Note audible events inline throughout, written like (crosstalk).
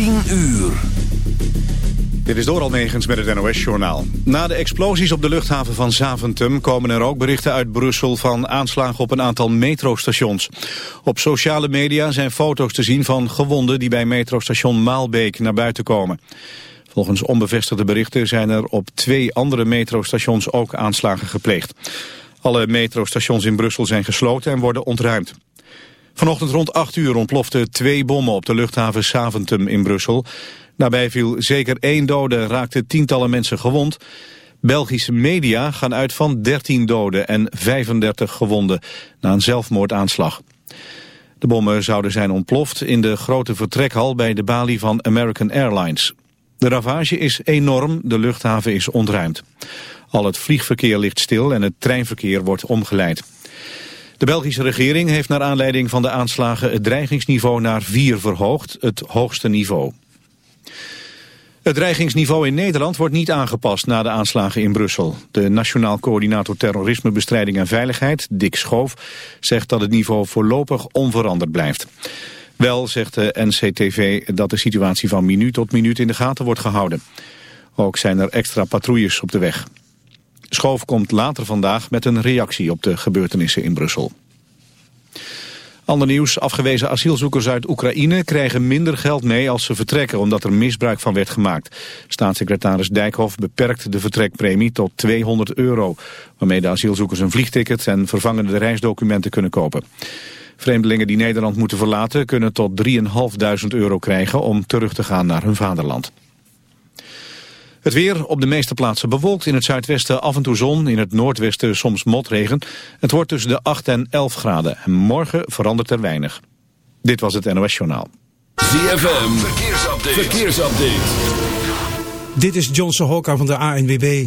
10 uur. Dit is door Almegens met het NOS-journaal. Na de explosies op de luchthaven van Zaventem komen er ook berichten uit Brussel van aanslagen op een aantal metrostations. Op sociale media zijn foto's te zien van gewonden die bij metrostation Maalbeek naar buiten komen. Volgens onbevestigde berichten zijn er op twee andere metrostations ook aanslagen gepleegd. Alle metrostations in Brussel zijn gesloten en worden ontruimd. Vanochtend rond 8 uur ontploften twee bommen op de luchthaven Saventum in Brussel. Daarbij viel zeker één dode en raakten tientallen mensen gewond. Belgische media gaan uit van 13 doden en 35 gewonden na een zelfmoordaanslag. De bommen zouden zijn ontploft in de grote vertrekhal bij de balie van American Airlines. De ravage is enorm, de luchthaven is ontruimd. Al het vliegverkeer ligt stil en het treinverkeer wordt omgeleid. De Belgische regering heeft naar aanleiding van de aanslagen het dreigingsniveau naar 4 verhoogd, het hoogste niveau. Het dreigingsniveau in Nederland wordt niet aangepast na de aanslagen in Brussel. De Nationaal Coördinator Terrorismebestrijding en Veiligheid, Dick Schoof, zegt dat het niveau voorlopig onveranderd blijft. Wel zegt de NCTV dat de situatie van minuut tot minuut in de gaten wordt gehouden. Ook zijn er extra patrouilles op de weg. Schoof komt later vandaag met een reactie op de gebeurtenissen in Brussel. Ander nieuws, afgewezen asielzoekers uit Oekraïne krijgen minder geld mee als ze vertrekken, omdat er misbruik van werd gemaakt. Staatssecretaris Dijkhoff beperkt de vertrekpremie tot 200 euro, waarmee de asielzoekers een vliegticket en vervangende reisdocumenten kunnen kopen. Vreemdelingen die Nederland moeten verlaten kunnen tot 3.500 euro krijgen om terug te gaan naar hun vaderland. Het weer op de meeste plaatsen bewolkt. In het zuidwesten af en toe zon. In het noordwesten soms motregen. Het wordt tussen de 8 en 11 graden. En morgen verandert er weinig. Dit was het NOS Journaal. ZFM. Verkeersupdate. Verkeersupdate. Dit is Johnson Hokka van de ANWB.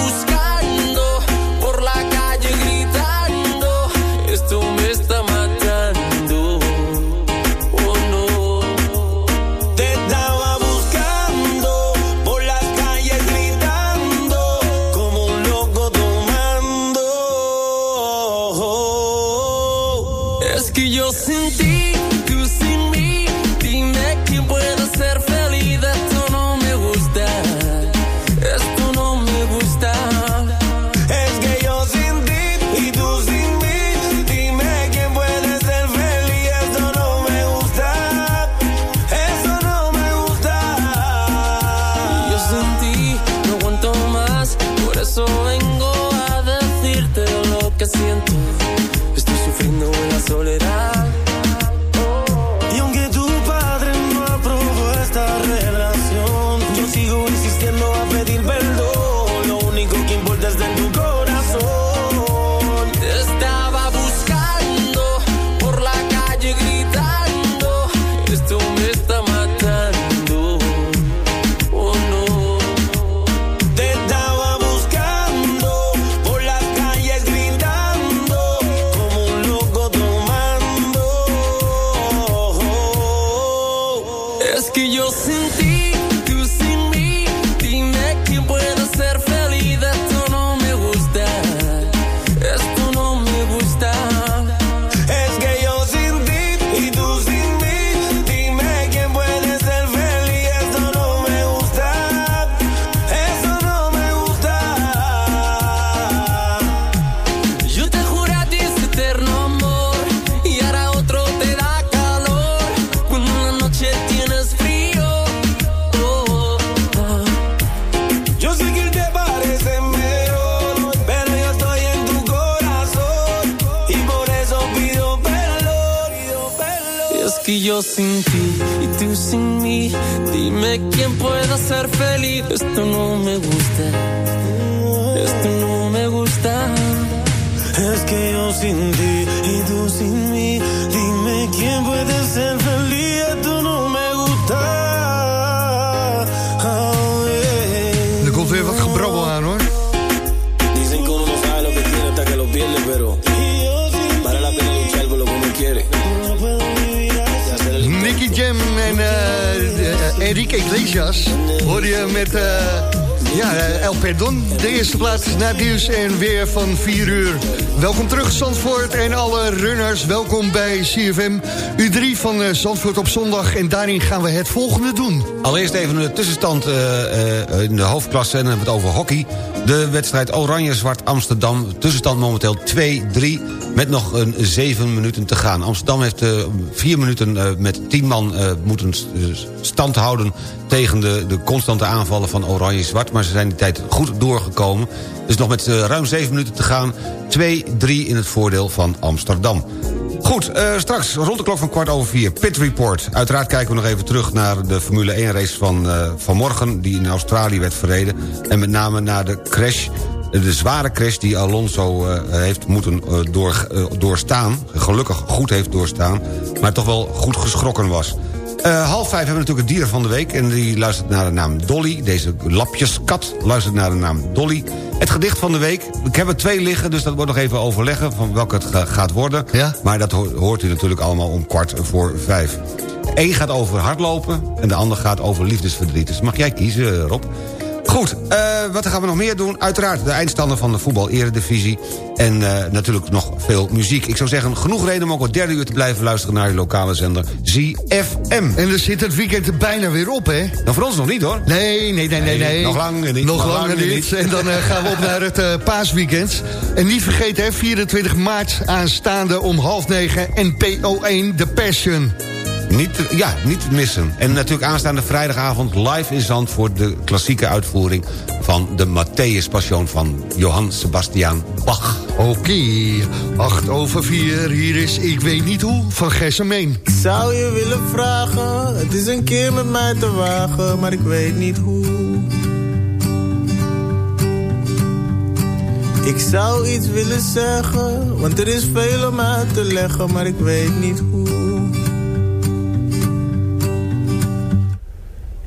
van 4 uur. Welkom terug Zandvoort en alle runners. Welkom bij CFM U3 van eh, Zandvoort op zondag. En daarin gaan we het volgende doen. Allereerst even de tussenstand eh, eh, in de hoofdklasse. En dan hebben we het over hockey. De wedstrijd Oranje-Zwart Amsterdam. Tussenstand momenteel 2-3. Met nog een 7 minuten te gaan. Amsterdam heeft eh, vier minuten eh, met 10 man eh, moeten stand houden... tegen de, de constante aanvallen van Oranje-Zwart. Maar ze zijn die tijd goed doorgekomen. Dus nog met eh, ruim 7 minuten te gaan. 2-3 in het voordeel van Amsterdam. Goed, eh, straks rond de klok van kwart over vier. Pit Report. Uiteraard kijken we nog even terug naar de Formule 1 race van eh, vanmorgen... die in Australië werd verreden. En met name naar de crash, eh, de zware crash die Alonso heeft moeten door, doorstaan. Gelukkig goed heeft doorstaan. Maar toch wel goed geschrokken was. Half vijf hebben we natuurlijk het dier van de week... en die luistert naar de naam Dolly. Deze lapjeskat luistert naar de naam Dolly. Het gedicht van de week. Ik heb er twee liggen, dus dat wordt nog even overleggen... van welke het ga- gaat worden. Ja. Maar dat ho- hoort u natuurlijk allemaal om kwart voor vijf. Eén gaat over hardlopen en de ander gaat over liefdesverdriet. Dus mag jij kiezen, Rob. Goed, eh, wat gaan we nog meer doen? Uiteraard de eindstander van de voetbal-eredivisie. En eh, natuurlijk nog veel muziek. Ik zou zeggen, genoeg reden om ook het derde uur te blijven luisteren... naar je lokale zender ZFM. En er zit het weekend er bijna weer op, hè? Nou, voor ons nog niet, hoor. Nee, nee, nee, nee. nee. nog langer niet, Nog langer niet. niet. En dan eh, gaan we op naar het paasweekend. En niet vergeten, hè, 24 maart aanstaande om half negen... NPO1, The Passion. Niet, ja, niet missen. En natuurlijk aanstaande vrijdagavond live in Zandvoort... de klassieke uitvoering van de Matthäus Passion van Johann Sebastian Bach. Oké, acht over vier. Hier is Ik weet niet hoe van Gessemeen. Ik zou je willen vragen, het is een keer met mij te wagen, maar ik weet niet hoe. Ik zou iets willen zeggen, want er is veel om uit te leggen, maar ik weet niet hoe.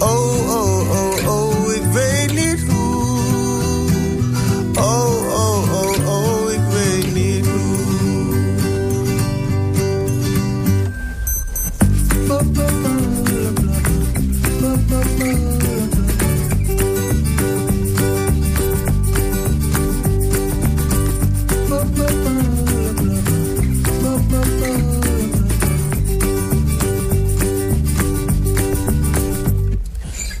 Oh, oh, oh, oh, ik weet niet hoe. Oh,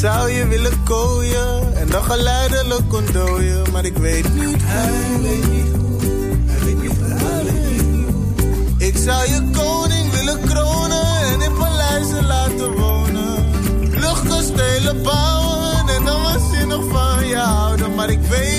zou je willen kooien en dan geleidelijk ontdooien, maar ik weet niet, weet niet hoe, hij weet niet hoe, hij weet. Ik zou je koning willen kronen en in paleizen laten wonen. Luchtkastelen bouwen en dan waanzinnig van je houden, maar ik weet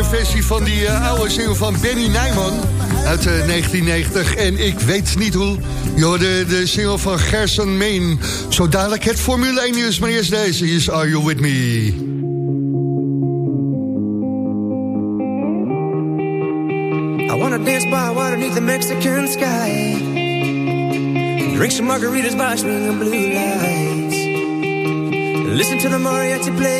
modernere versie van die eh, oude single van Benny Nijman uit eh, 1990. En ik weet niet hoe, joh, de, de single van Gerson Main. Zo dadelijk het Formule 1 nieuws, maar eerst deze. Hier is Are You With Me? I wanna dance by water beneath the Mexican sky. Drink some margaritas by swinging blue lights. Listen to the mariachi play.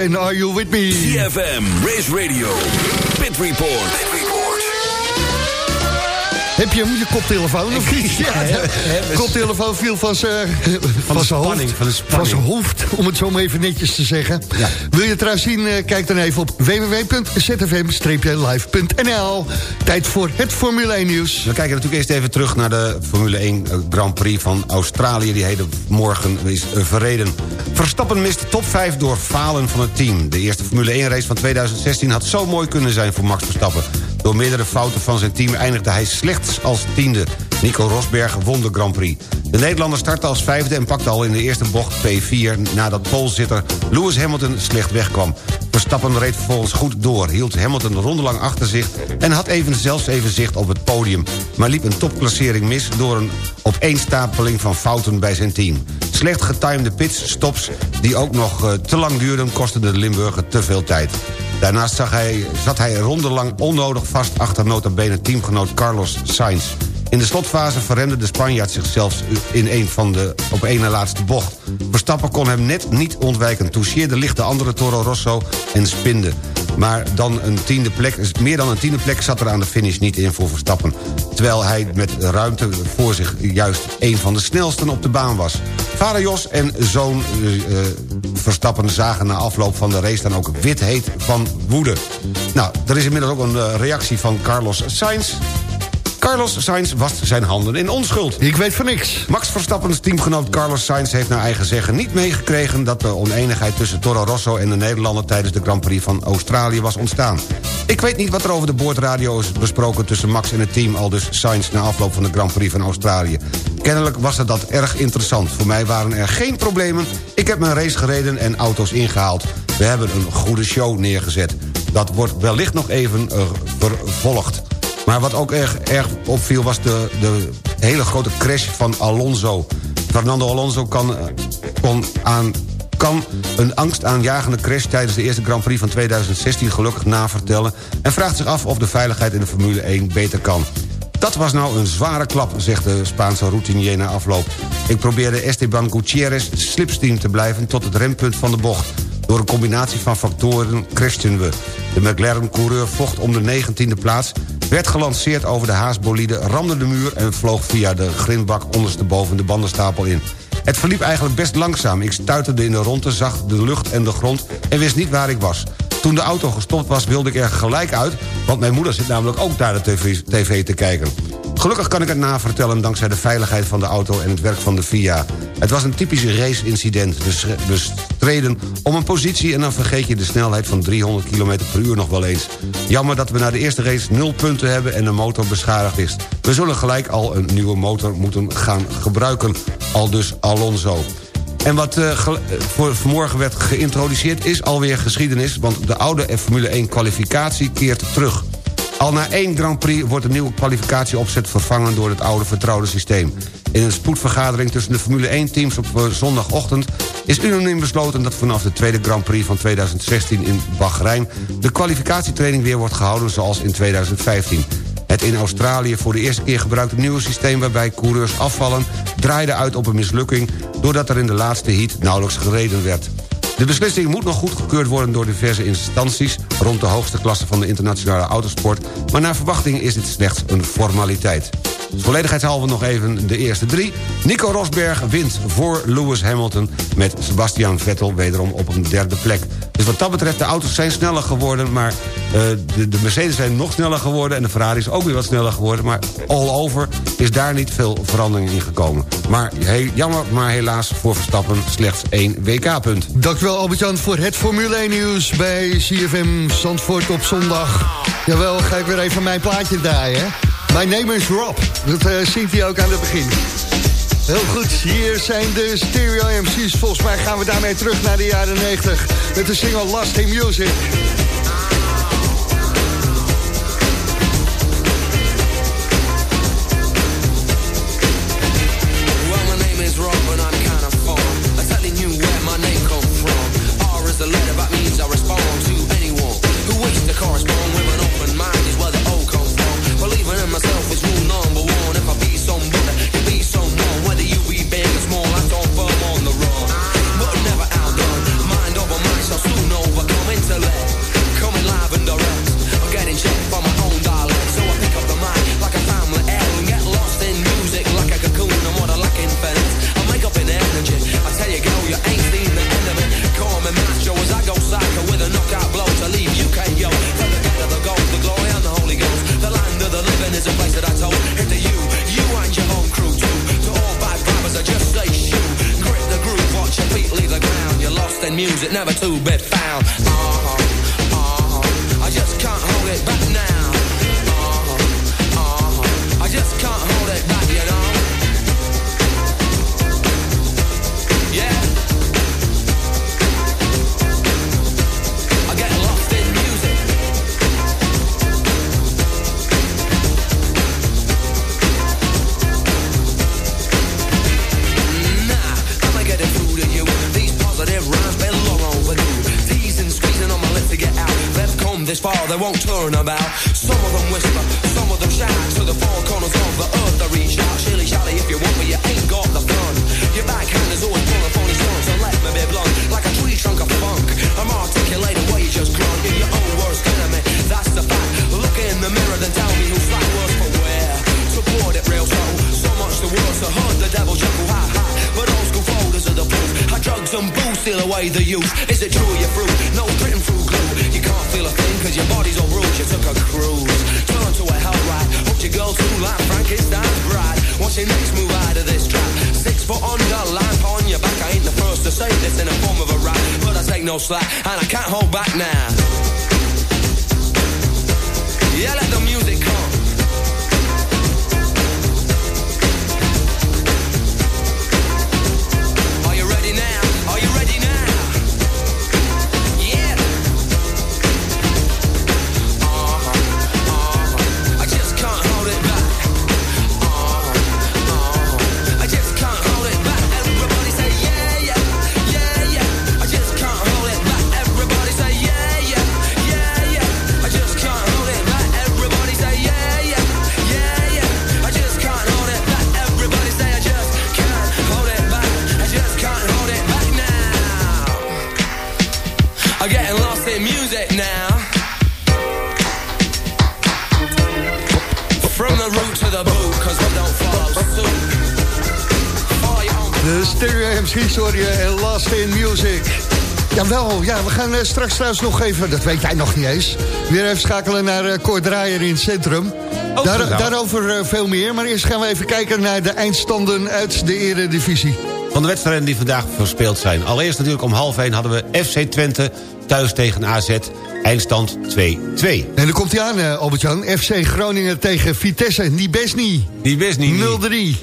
En Are You With Me? CFM, je je koptelefoon of niet? Ja, koptelefoon viel van zijn van zijn hoofd. spanning, van de zijn hoofd, om het zo maar even netjes te zeggen. Ja. Wil je het trouwens zien, eh, kijk dan even op www.zfm-live.nl. Tijd voor het Formule 1 nieuws. We kijken natuurlijk eerst even terug naar de Formule 1 Grand Prix van Australië... die heden morgen is eh, verreden. Verstappen mist top 5 door falen van het team. De eerste Formule 1 race van 2016 had zo mooi kunnen zijn voor Max Verstappen. Door meerdere fouten van zijn team eindigde hij slechts als tiende. Nico Rosberg won de Grand Prix. De Nederlander startte als vijfde en pakte al in de eerste bocht P4... nadat polezitter Lewis Hamilton slecht wegkwam. Verstappen reed vervolgens goed door, hield Hamilton rondelang achter zich... en had even zelfs even zicht op het podium. Maar liep een topklassering mis door een opeenstapeling van fouten bij zijn team. Slecht getimede pitstops die ook nog eh, te lang duurden... kosten de Limburger te veel tijd. Daarnaast zag hij, zat hij rondelang onnodig vast achter nota bene teamgenoot Carlos Sainz. In de slotfase verremde de Spanjaard zich zelfs in een van de op na laatste bocht. Verstappen kon hem net niet ontwijken, toucheerde licht de andere Toro Rosso en spinde. Maar dan een tiende plek, meer dan een tiende plek zat er aan de finish niet in voor Verstappen. Terwijl hij met ruimte voor zich juist een van de snelsten op de baan was. Vader Jos en zoon eh, eh, Verstappen zagen na afloop van de race dan ook wit heet van woede. Nou, er is inmiddels ook een eh, reactie van Carlos Sainz. Carlos Sainz wast zijn handen in onschuld. Ik weet van niks. Max Verstappens teamgenoot Carlos Sainz heeft naar eigen zeggen niet meegekregen... dat de oneenigheid tussen Toro Rosso en de Nederlander... tijdens de Grand Prix van Australië was ontstaan. Ik weet niet wat er over de boordradio is besproken tussen Max en het team... al dus Sainz na afloop van de Grand Prix van Australië. Kennelijk was het dat erg interessant. Voor mij waren er geen problemen. Ik heb mijn race gereden en auto's ingehaald. We hebben een goede show neergezet. Dat wordt wellicht nog even eh, vervolgd. Maar wat ook erg, erg opviel was de, de hele grote crash van Alonso. Fernando Alonso kan, eh, kon, aan, kan een angstaanjagende crash... tijdens de eerste Grand Prix van 2016 gelukkig navertellen... en vraagt zich af of de veiligheid in de Formule 1 beter kan. Dat was nou een zware klap, zegt de Spaanse routinier na afloop. Ik probeerde Esteban Gutierrez slipstream te blijven... tot het rempunt van de bocht. Door een combinatie van factoren crashten we. De McLaren-coureur vocht om de 19e plaats... werd gelanceerd over de haasbolide, ramde de muur... en vloog via de grindbak ondersteboven de bandenstapel in. Het verliep eigenlijk best langzaam. Ik stuiterde in de ronde, zag de lucht en de grond... en wist niet waar ik was. Toen de auto gestopt was, wilde ik er gelijk uit... want mijn moeder zit namelijk ook naar de tv te kijken. Gelukkig kan ik het navertellen dankzij de veiligheid van de auto... en het werk van de FIA. Het was een typisch race-incident. We streden om een positie en dan vergeet je de snelheid van 300 km per uur nog wel eens. Jammer dat we na de eerste race nul punten hebben en de motor beschadigd is. We zullen gelijk al een nieuwe motor moeten gaan gebruiken. Al dus Alonso. En wat uh, voor vanmorgen werd geïntroduceerd is alweer geschiedenis... want de oude Formule 1 kwalificatie keert terug. Al na één Grand Prix wordt de nieuwe kwalificatieopzet vervangen... door het oude vertrouwde systeem. In een spoedvergadering tussen de Formule 1-teams op zondagochtend... is unaniem besloten dat vanaf de tweede Grand Prix van 2016 in Bahrein... de kwalificatietraining weer wordt gehouden zoals in 2015. Het in Australië voor de eerste keer gebruikte nieuwe systeem... waarbij coureurs afvallen, draaide uit op een mislukking... doordat er in de laatste heat nauwelijks gereden werd. De beslissing moet nog goedgekeurd worden door diverse instanties... rond de hoogste klasse van de internationale autosport... maar naar verwachting is dit slechts een formaliteit. Volledigheidshalve nog even de eerste drie. Nico Rosberg wint voor Lewis Hamilton... met Sebastian Vettel wederom op een derde plek. Dus wat dat betreft, de auto's zijn sneller geworden... maar uh, de, de Mercedes zijn nog sneller geworden... en de Ferrari is ook weer wat sneller geworden... maar all over is daar niet veel verandering in gekomen. Maar jammer, maar helaas voor Verstappen slechts één WK-punt. Dankjewel Albert-Jan voor het Formule 1 nieuws bij CFM Zandvoort op zondag. Jawel, ga ik weer even mijn plaatje draaien, hè? My name is Rob. Dat uh, zingt hij ook aan het begin. Heel goed, hier zijn de Stereo MC's. Volgens mij gaan we daarmee terug naar de jaren 90 met de single Last in Music. This far, they won't turn about. Some of them whisper, some of them shout. To the four corners of the earth they reach out. Shilly shally if you want, but you ain't got the fun. Your backhand is always pulling phony stunts. So let me be blunt, like a tree trunk of funk. I'm articulating what you just grunt. You're your own worst enemy, that's the fact. Look in the mirror, then tell me who's flat worse for wear. Support it real slow, so much the worse. I heard the devil chuckle, ha ha. But old school folders are the proof. How drugs and booze steal away the youth. Is it true you're through? No written through feel a thing cause your body's all bruised. You took a cruise. Turn to a hell ride. Hooked your girl too like Frankenstein's bride. What's your next move out of this trap? Six foot under, lamp on your back. I ain't the first to say this in the form of a rap. But I take no slack and I can't hold back now. Yeah, let the music come. Stereo MC's hoor je en Last in Music. Jawel, ja, we gaan eh, straks trouwens nog even, dat weet jij nog niet eens... weer even schakelen naar uh, Kort Draaier in het centrum. Daar, gezellig. daarover eh, veel meer, maar eerst gaan we even kijken naar de eindstanden uit de eredivisie. Van de wedstrijden die vandaag verspeeld zijn. Allereerst natuurlijk om half 1 hadden we FC Twente thuis tegen AZ. Eindstand 2-2. En dan komt hij aan, Albert-Jan. FC Groningen tegen Vitesse, niet best niet. Die best niet.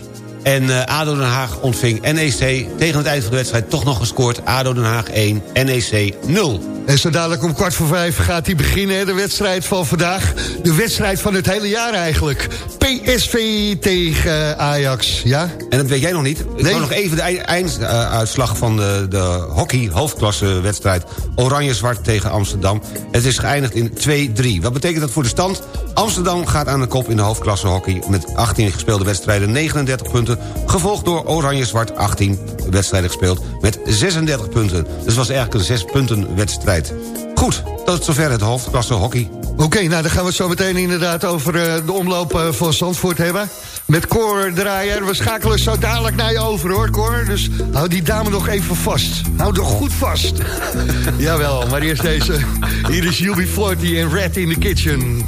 0-3. En eh, ADO Den Haag ontving NEC. Tegen het eind van de wedstrijd toch nog gescoord. ADO Den Haag 1, NEC 0. En zo dadelijk om kwart voor vijf gaat hij beginnen, hè, de wedstrijd van vandaag. De wedstrijd van het hele jaar eigenlijk. PSV tegen Ajax, ja? En dat weet jij nog niet. Ik Nee. nog even de ei- einduitslag van de, de hockey hoofdklasse wedstrijd. Oranje-zwart tegen Amsterdam. Het is geëindigd in 2-3. Wat betekent dat voor de stand? Amsterdam gaat aan de kop in de hoofdklasse hockey... met 18 gespeelde wedstrijden, 39 punten. Gevolgd door Oranje-zwart, 18 wedstrijden gespeeld... met 36 punten. Dus het was eigenlijk een 6 punten wedstrijd. Goed, tot zover het hoofdklasse hockey. Oké, nou dan gaan we het zo meteen inderdaad over eh, de omloop eh, van Zandvoort hebben. Met Cor Draaier. We schakelen zo dadelijk naar je over hoor, Cor. Dus hou die dame nog even vast. Hou er goed vast. (laughs) Jawel, maar eerst deze. Hier is UB40 en Red in the Kitchen.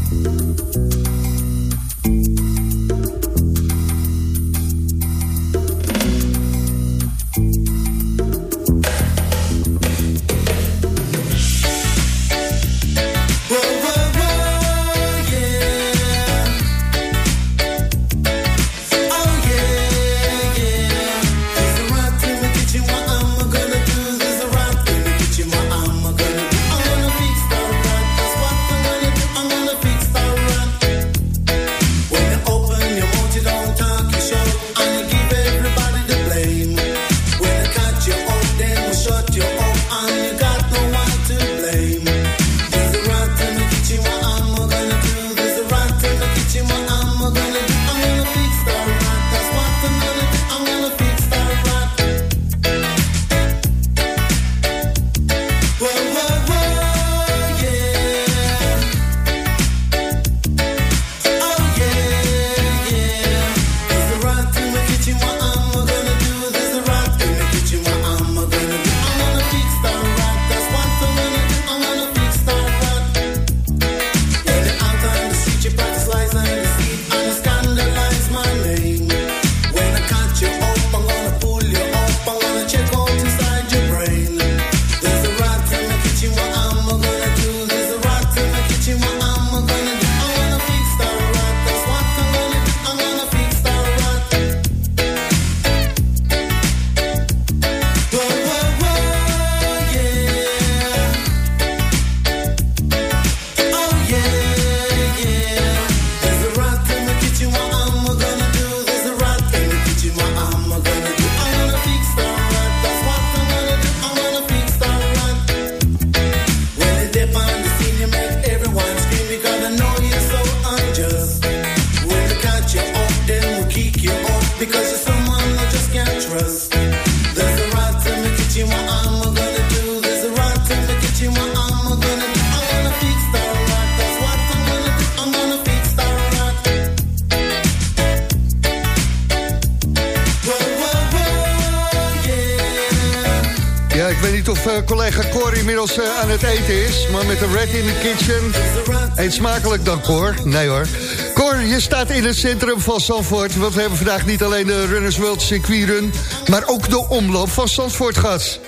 Smakelijk dan, Cor. Nee hoor. Cor, je staat in het centrum van Zandvoort. Want we hebben vandaag niet alleen de Runners World Circuitrun... maar ook de omloop van Zandvoort gehad.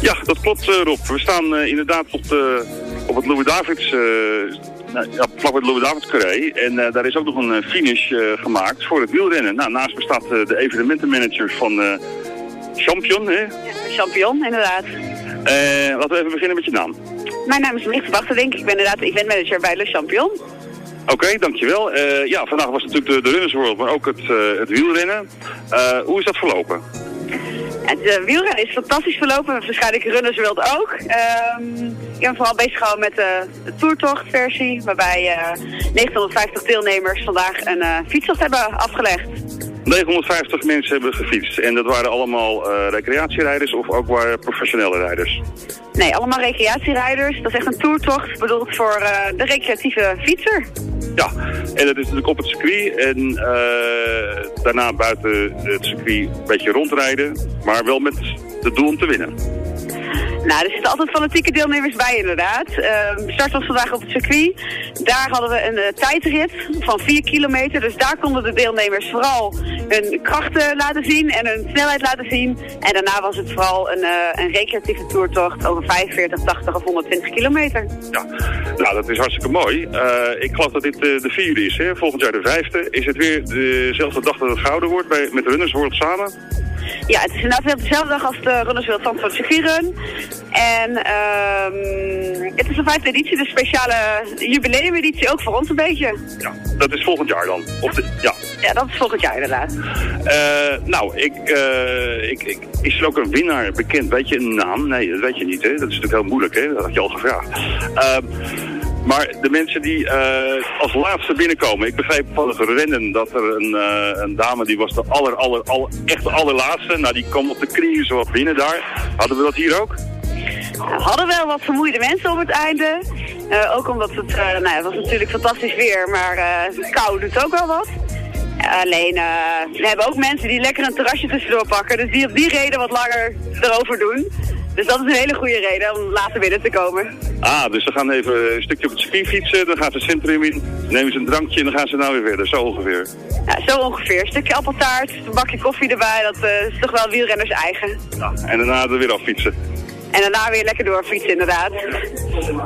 Ja, dat klopt, eh, Rob. We staan eh, inderdaad op, de, op het Louis Davids, eh, nou, ja, vlak bij het Louis Davids carré. En eh, daar is ook nog een finish eh, gemaakt voor het wielrennen. Nou, naast me staat eh, de evenementenmanager van eh, Champion. Hè? Champion, inderdaad. Eh, laten we even beginnen met je naam. Mijn naam is Licht Wachterdink. Ik ben inderdaad eventmanager bij Le Champion. Oké, dankjewel. Eh ja, vandaag was natuurlijk de, de Runners World, maar ook het, eh, het wielrennen. Hoe is dat verlopen? Het uh, wielrennen is fantastisch verlopen. Waarschijnlijk Runners World ook. Ehm, ik ben vooral bezig gehouden met de toertochtversie. Waarbij eh 950 deelnemers vandaag een fietstocht hebben afgelegd. 950 mensen hebben gefietst. En dat waren allemaal eh, recreatierijders of ook waren professionele rijders? Nee, allemaal recreatierijders. Dat is echt een toertocht bedoeld voor eh, de recreatieve fietser. Ja, en dat is natuurlijk op het circuit en eh, daarna buiten het circuit een beetje rondrijden, maar wel met het doel om te winnen. Nou, er zitten altijd fanatieke deelnemers bij inderdaad. Ehm start was vandaag op het circuit. Daar hadden we een eh, tijdrit van 4 kilometer. Dus daar konden de deelnemers vooral hun krachten laten zien en hun snelheid laten zien. En daarna was het vooral een, eh, een recreatieve toertocht over 45, 80 of 120 kilometer. Ja, nou dat is hartstikke mooi. Eh, ik geloof dat dit de vierde is, hè? volgend jaar de vijfde. Is het weer dezelfde dag dat het gouden wordt bij, met Runners World samen? Ja, het is inderdaad weer op dezelfde dag als de Runners World Zandvoort Circuitrun. En ehm het is de vijfde editie, de speciale jubileumeditie, ook voor ons een beetje. Ja, dat is volgend jaar dan. Of de, ja. Ja, dat is volgend jaar inderdaad. Eh, nou, ik, eh, ik, ik, is er ook een winnaar bekend? Weet je een naam? Nee, dat weet je niet, hè? Dat is natuurlijk heel moeilijk, hè? Dat had je al gevraagd. Ehm, maar de mensen die eh, als laatste binnenkomen, ik begreep van rennen dat er een, eh, een dame die was de aller, aller, echt de allerlaatste. Nou, die kwam op de knieën zo wat binnen daar. Hadden we dat hier ook? Nou, we hadden wel wat vermoeide mensen op het einde. Eh, ook omdat het, nou, het was natuurlijk fantastisch weer, maar kou doet ook wel wat. Alleen, we hebben ook mensen die lekker een terrasje tussendoor pakken. Dus die op die reden wat langer erover doen. Dus dat is een hele goede reden om later binnen te komen. Ah, dus ze gaan even een stukje op het circuit fietsen, dan gaan ze het centrum in, nemen ze een drankje en dan gaan ze nou weer verder, zo ongeveer. Ja, zo ongeveer. Een stukje appeltaart, een bakje koffie erbij. Dat eh, is toch wel wielrenners eigen. En daarna er weer affietsen. En daarna weer lekker doorfietsen inderdaad.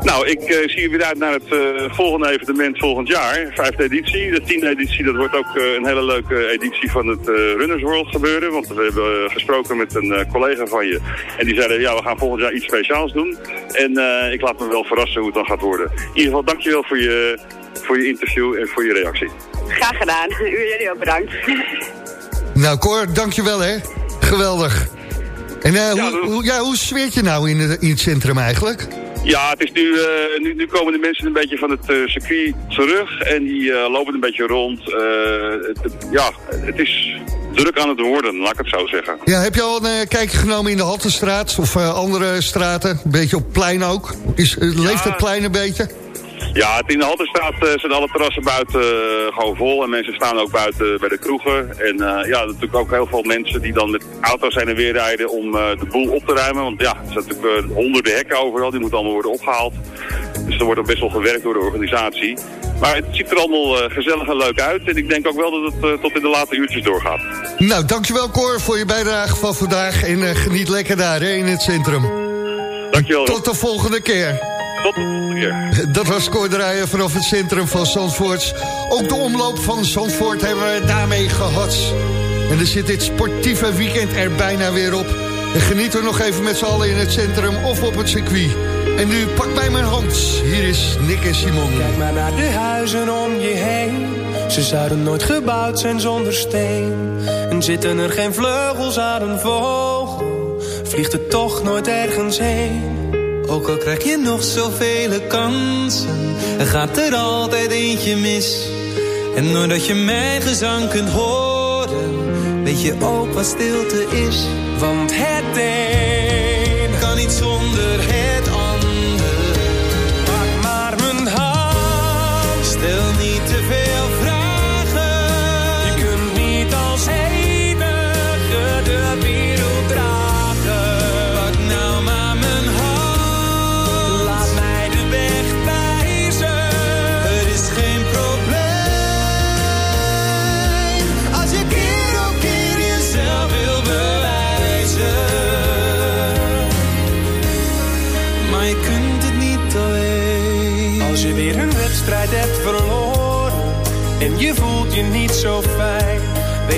Nou, ik eh, zie er weer uit naar het eh, volgende evenement volgend jaar, vijfde editie. De tiende editie, dat wordt ook eh, een hele leuke editie van het eh, Runners World gebeuren. Want we hebben gesproken met een eh, collega van je. En die zeiden, ja, we gaan volgend jaar iets speciaals doen. En eh, ik laat me wel verrassen hoe het dan gaat worden. In ieder geval, dankjewel voor je, voor je interview en voor je reactie. Graag gedaan. U jullie ook bedankt. Nou Cor, dankjewel hè. Geweldig. En eh, hoe, hoe, ja, hoe sfeert je nou in, het- in het centrum eigenlijk? Ja, het is nu, eh, nu, nu komen de mensen een beetje van het eh, circuit terug en die eh, lopen een beetje rond. Eh, het, het- ja, het is druk aan het worden, laat ik het zo zeggen. Ja, heb je al een kijkje genomen in de Haltestraat of andere straten? Een beetje op plein ook? Is, leeft het plein een beetje? Ja, het in de Halterstraat eh, zijn alle terrassen buiten eh, gewoon vol en mensen staan ook buiten bij de kroegen. En eh, ja, natuurlijk ook heel veel mensen die dan met auto's zijn en weer rijden om de boel op te ruimen. Want ja, er zijn natuurlijk honderden hekken overal, die moeten allemaal worden opgehaald. Dus er wordt ook best wel gewerkt door de organisatie. Maar het ziet er allemaal gezellig en leuk uit. En ik denk ook wel dat het tot in de late uurtjes doorgaat. Nou, dankjewel Cor voor je bijdrage van vandaag. En geniet lekker daar hè, in het centrum. Dankjewel. Tot de volgende keer. Tot de volgende keer. Dat was Cor Draaien vanaf het centrum van Zandvoort. Ook de omloop van Zandvoort hebben we daarmee gehad. En er zit dit sportieve weekend er bijna weer op. En genieten we nog even met z'n allen in het centrum of op het circuit. En nu pak bij mijn hand. Hier is Nick en Simon. Kijk maar naar de huizen om je heen. Ze zouden nooit gebouwd zijn zonder steen. En zitten er geen vleugels aan een vogel, vliegt het toch nooit ergens heen. Ook al krijg je nog zoveel kansen, er gaat er altijd eentje mis. En doordat je mijn gezang kunt horen, weet je ook wat stilte is. Want het een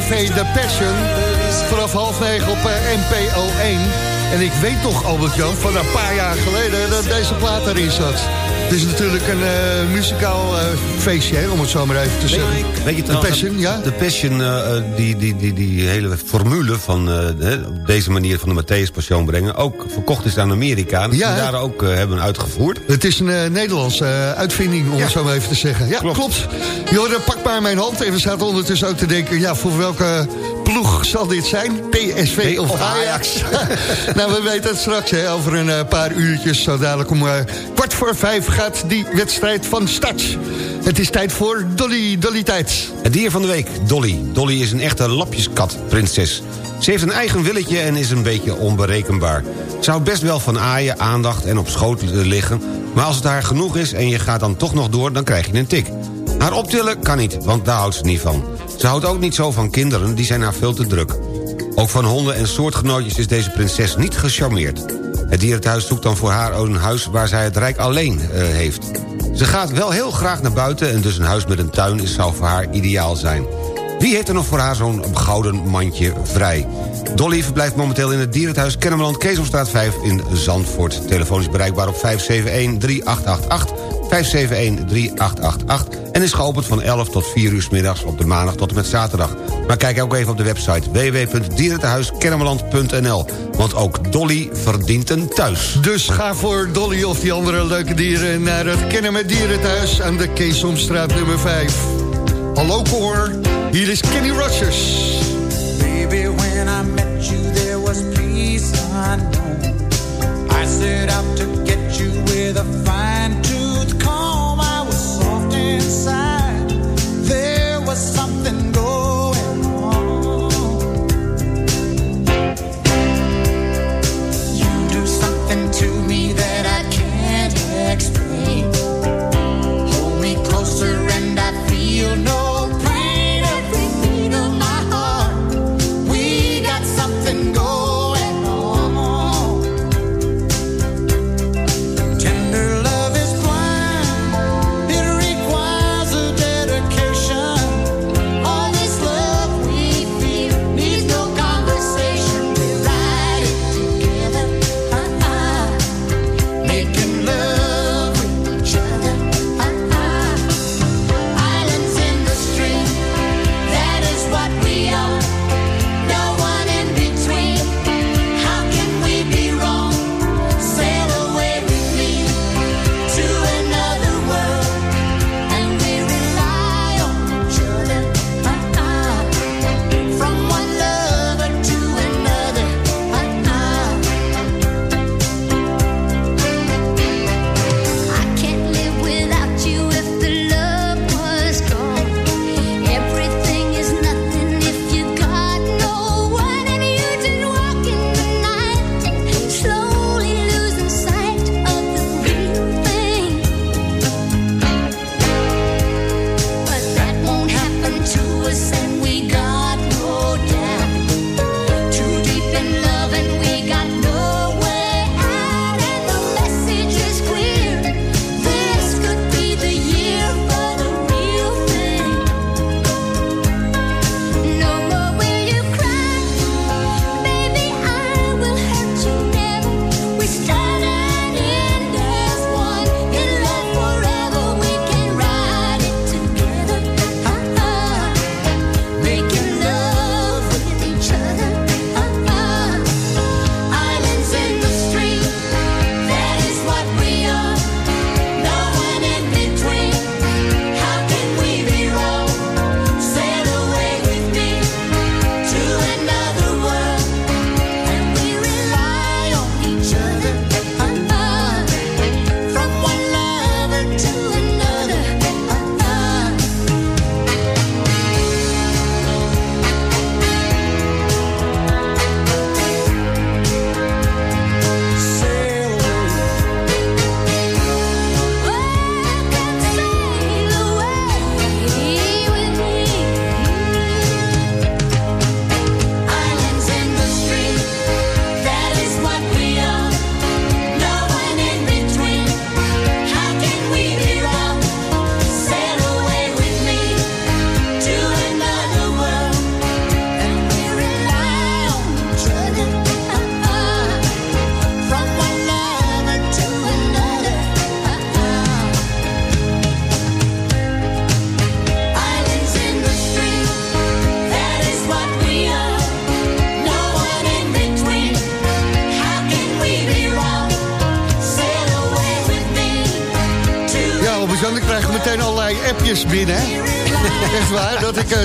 Tv The Passion. En ik weet toch, Albert-Jan, van een paar jaar geleden... dat deze plaat erin zat. Het is natuurlijk een eh, muzikaal eh, feestje, hè, om het zo maar even te zeggen. Weet je trouwens, Passion, ja? De Passion, eh, die, die, die, die hele formule van op deze manier van de Matthäus Passion brengen... ook verkocht is aan Amerika. En Ja, daar ook hebben uitgevoerd. Het is een Nederlandse uitvinding, om het zo maar even te zeggen. Ja, klopt. Jorden, pak maar mijn hand. En we zaten ondertussen ook te denken... ja, voor welke ploeg zal dit zijn? PSV of, Ajax? (laughs) nou, we weten het straks, hè, over een eh, paar uurtjes. Zo dadelijk om eh, kwart voor vijf gaat die wedstrijd van start. Het is tijd voor Dolly, Dolly tijd. Het dier van de week, Dolly. Dolly is een echte lapjeskat, prinses. Ze heeft een eigen willetje en is een beetje onberekenbaar. Ze houdt best wel van aaien, aandacht en op schoot liggen... maar als het haar genoeg is en je gaat dan toch nog door, dan krijg je een tik. Haar optillen kan niet, want daar houdt ze niet van. Ze houdt ook niet zo van kinderen, die zijn haar veel te druk. Ook van honden en soortgenootjes is deze prinses niet gecharmeerd. Het dierenthuis zoekt dan voor haar een huis waar zij het rijk alleen eh, heeft. Ze gaat wel heel graag naar buiten en dus een huis met een tuin is, zou voor haar ideaal zijn. Wie heeft er nog voor haar zo'n gouden mandje vrij? Dolly verblijft momenteel in het dierenthuis Kennemerland Keesomstraat 5 in Zandvoort. Telefoon is bereikbaar op 571-3888, 571-3888... en is geopend van 11 tot 4 uur 's middags op de maandag tot en met zaterdag. Maar kijk ook even op de website www.dierentehuiskennemerland.nl, want ook Dolly verdient een thuis. Dus ga voor Dolly of die andere leuke dieren... naar het Kennen met Dieren thuis aan de Keesomstraat nummer 5. Hallo koor, hier is Kenny Rogers. Baby, when I met you, there was peace unknown. I set out to get you with a fine tooth There was something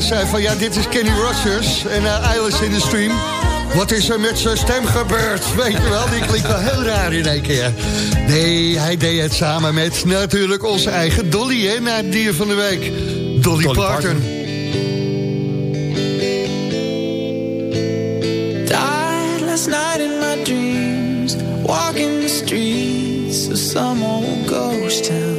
zei van ja, dit is Kenny Rogers en uh, Eyeless in the Stream. Wat is er met zijn stem gebeurd? (laughs) Weet je wel, die klinkt wel heel raar in één keer. Nee, hij deed het samen met natuurlijk onze eigen Dolly, hè, naar het dier van de week. Dolly, Dolly Parton. Died last night in my dreams, walking the streets of some old ghost town.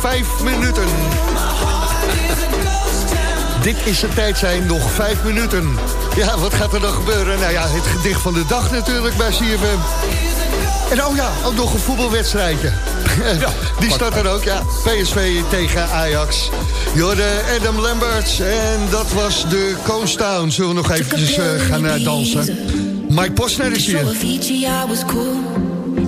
Vijf minuten. Dit is de tijd zijn, nog vijf minuten. Ja, wat gaat er dan gebeuren? Nou ja, het gedicht van de dag natuurlijk bij CFM. En oh ja, ook nog een voetbalwedstrijdje. (laughs) Die start er ook, ja. PSV tegen Ajax. Jorde Adam Lamberts en dat was de Coast Town. Zullen we nog eventjes eh, gaan eh, dansen? Mike Posner is hier.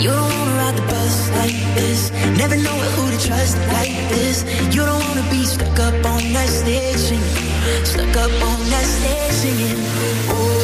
You don't wanna ride the bus like this. Never know who to trust like this. You don't wanna be stuck up on that stage singing. Stuck up on that stage singing. Oh,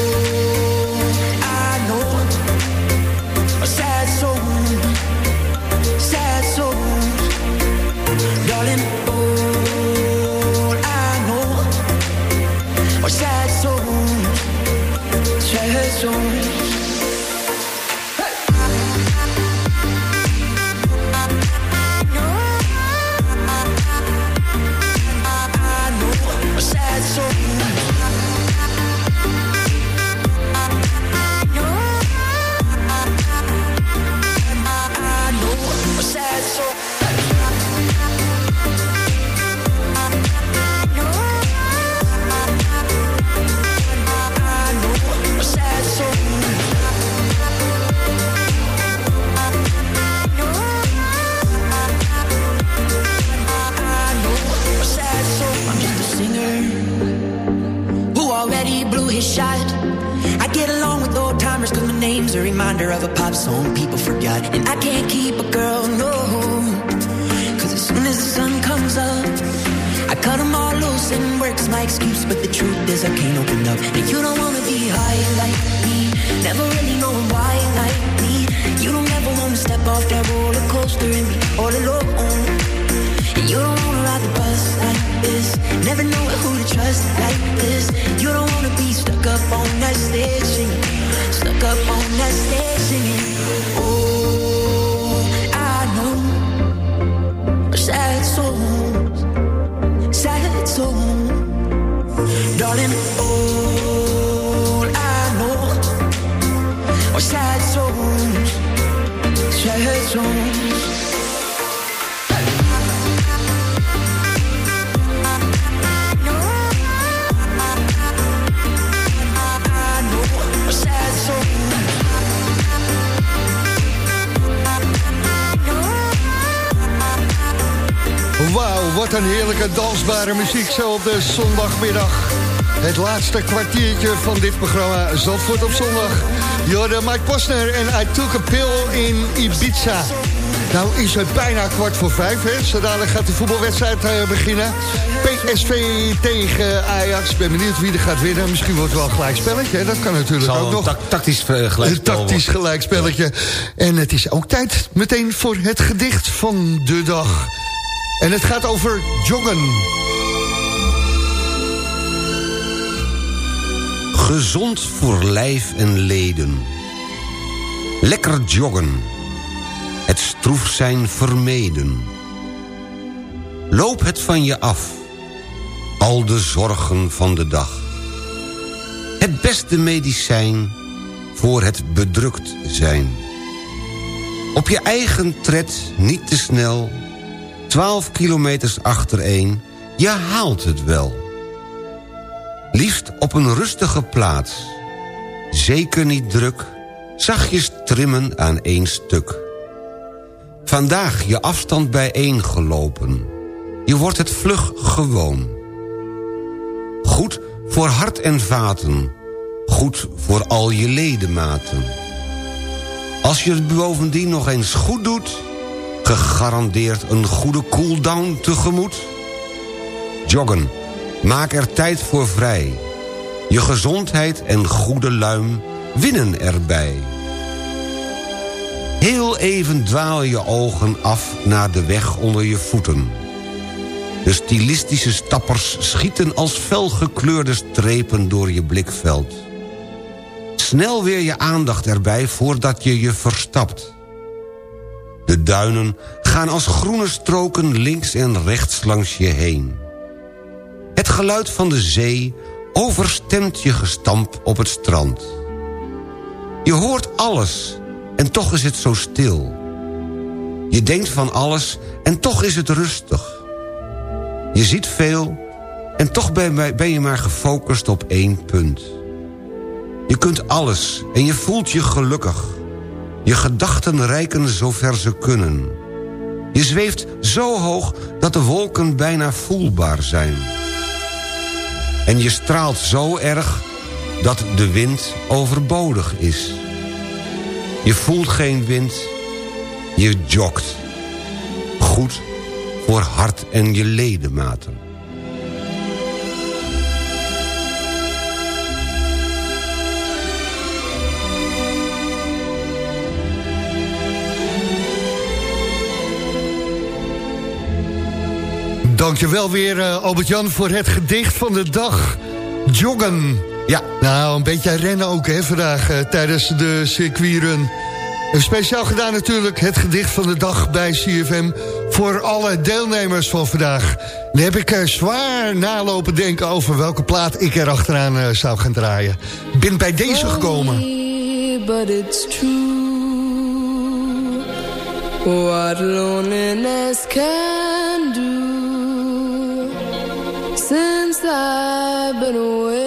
de zondagmiddag. Het laatste kwartiertje van dit programma Zandvoort op zondag. Jorde Mike Posner en I Took a Pill in Ibiza. Nou is het bijna kwart voor vijf, hè. Zo dadelijk gaat de voetbalwedstrijd eh, beginnen. PSV tegen Ajax. Ben benieuwd wie er gaat winnen. Misschien wordt het wel een gelijk spelletje. hè. Dat kan natuurlijk Zal ook nog. tactisch eh, gelijkspel Een tactisch gelijkspelletje. En het is ook tijd meteen voor het gedicht van de dag. En het gaat over joggen. Gezond voor lijf en leden. Lekker joggen. Het stroef zijn vermeden. Loop het van je af. Al de zorgen van de dag. Het beste medicijn voor het bedrukt zijn. Op je eigen tred, niet te snel. 12 kilometers achtereen, je haalt het wel. Liefst op een rustige plaats. Zeker niet druk, zachtjes trimmen aan één stuk. Vandaag je afstand bijeen gelopen. Je wordt het vlug gewoon. Goed voor hart en vaten. Goed voor al je ledematen. Als je het bovendien nog eens goed doet... gegarandeerd een goede cooldown tegemoet. Joggen. Maak er tijd voor vrij. Je gezondheid en goede luim winnen erbij. Heel even dwaal je ogen af naar de weg onder je voeten. De stilistische stappers schieten als felgekleurde strepen door je blikveld. Snel weer je aandacht erbij voordat je je verstapt. De duinen gaan als groene stroken links en rechts langs je heen. Het geluid van de zee overstemt je gestamp op het strand. Je hoort alles en toch is het zo stil. Je denkt van alles en toch is het rustig. Je ziet veel en toch ben je maar gefocust op één punt. Je kunt alles en je voelt je gelukkig. Je gedachten reiken zover ze kunnen. Je zweeft zo hoog dat de wolken bijna voelbaar zijn. En je straalt zo erg dat de wind overbodig is. Je voelt geen wind, je jogt. Goed voor hart en je ledematen. Dankjewel weer, eh, Albert-Jan, voor het gedicht van de dag. Joggen. Ja. Nou, een beetje rennen ook hè, vandaag eh, tijdens de circuitrun. En speciaal gedaan natuurlijk het gedicht van de dag bij CFM... voor alle deelnemers van vandaag. Dan heb ik eh, zwaar nalopen denken over welke plaat ik er achteraan zou gaan draaien. Ik ben bij deze gekomen. But it's true what loneliness can do. I've been waiting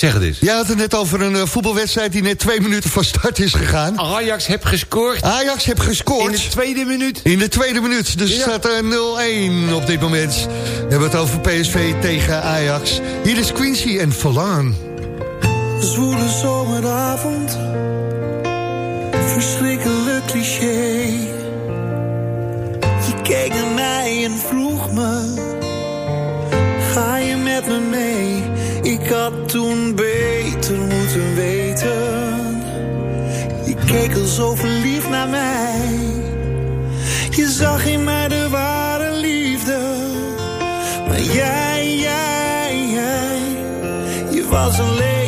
Zeg het eens. Jij had het net over een eh, voetbalwedstrijd die net twee minuten van start is gegaan. Ajax heb gescoord. Ajax heb gescoord. In de tweede minuut. In de tweede minuut. Dus staat er 0-1 op dit moment. We hebben het over PSV tegen Ajax. Hier is Quincy en Verlangen. Zwoele zomeravond. Verschrikkelijk cliché. Je keek naar mij en vroeg me. Ga je met me mee? Ik had toen beter moeten weten. Je keek al zo verliefd naar mij. Je zag in mij de ware liefde. Maar jij, jij, jij, je was alleen.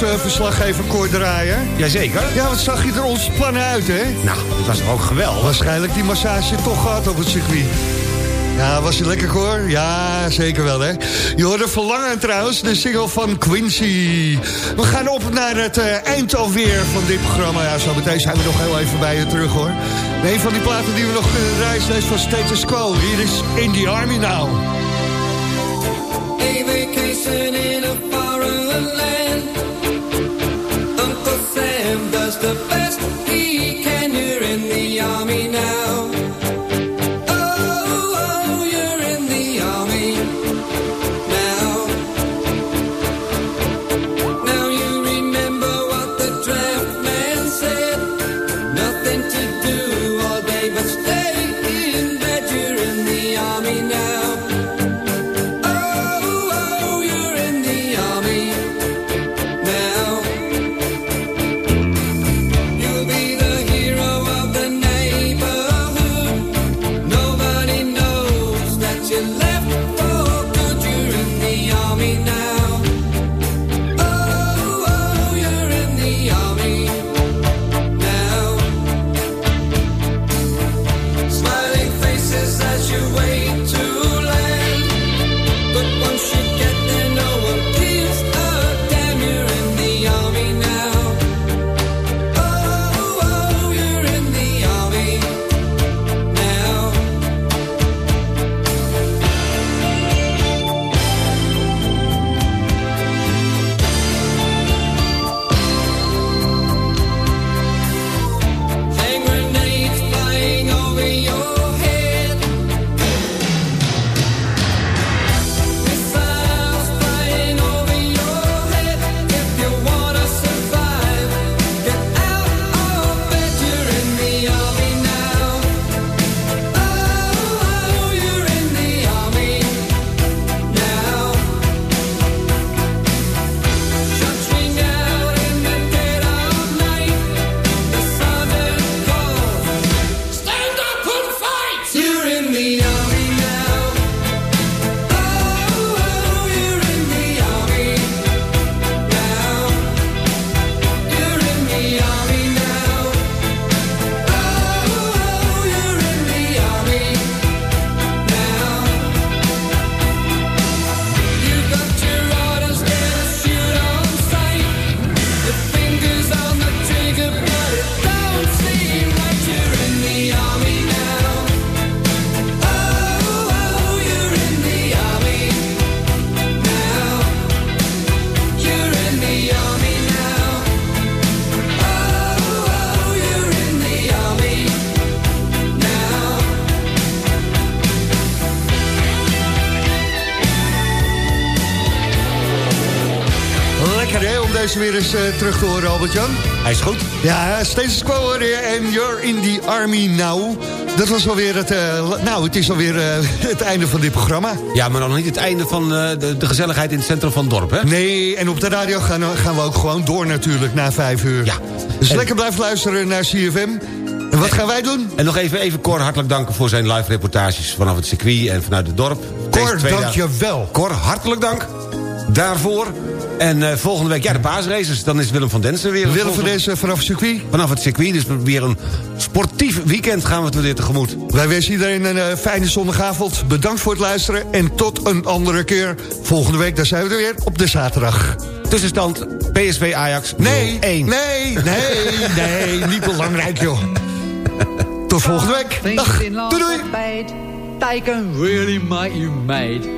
Onze eh, verslaggever Koor Draaien? Jazeker. Ja, wat zag je er ontspannen uit, hè? Nou, dat was ook geweldig. Waarschijnlijk die massage toch gehad op het circuit. Ja, was je lekker, Cor? Ja, zeker wel, hè? Je hoorde Verlangen trouwens, de single van Quincy. We gaan op naar het eh, eind alweer van dit programma. Ja, zo meteen zijn we nog heel even bij je terug, hoor. Een van die platen die we nog kunnen draaien is van Status Quo. Hier is In the Army Now. A vacation terug te horen, Albert-Jan? Hij is goed. Ja, steeds quo hoor je. En you're in the army now. Dat was alweer het... eh, nou, het is alweer eh, (laughs) het einde van dit programma. Ja, maar nog niet het einde van eh, de, de gezelligheid in het centrum van het dorp, hè? Nee, en op de radio gaan, gaan we ook gewoon door natuurlijk na vijf uur. Ja. Dus En- lekker blijven luisteren naar CFM. En wat gaan wij doen? En nog even, even Cor hartelijk danken voor zijn live reportages vanaf het circuit en vanuit het dorp. Cor, dank je wel. Cor, hartelijk dank daarvoor. En eh, volgende week, ja, de paasraces. Dan is Willem van Densen weer. Willem van deze vanaf het circuit. Vanaf het circuit, dus weer een sportief weekend gaan we het weer tegemoet. Wij wensen iedereen een eh, fijne zondagavond. Bedankt voor het luisteren. En tot een andere keer. Volgende week, daar zijn we er weer op de zaterdag. Tussenstand PSV Ajax Nee, 1. nee, nee, (laughs) nee. Niet belangrijk, joh. Tot volgende week. Dag. Doei, doei. can really make you mad.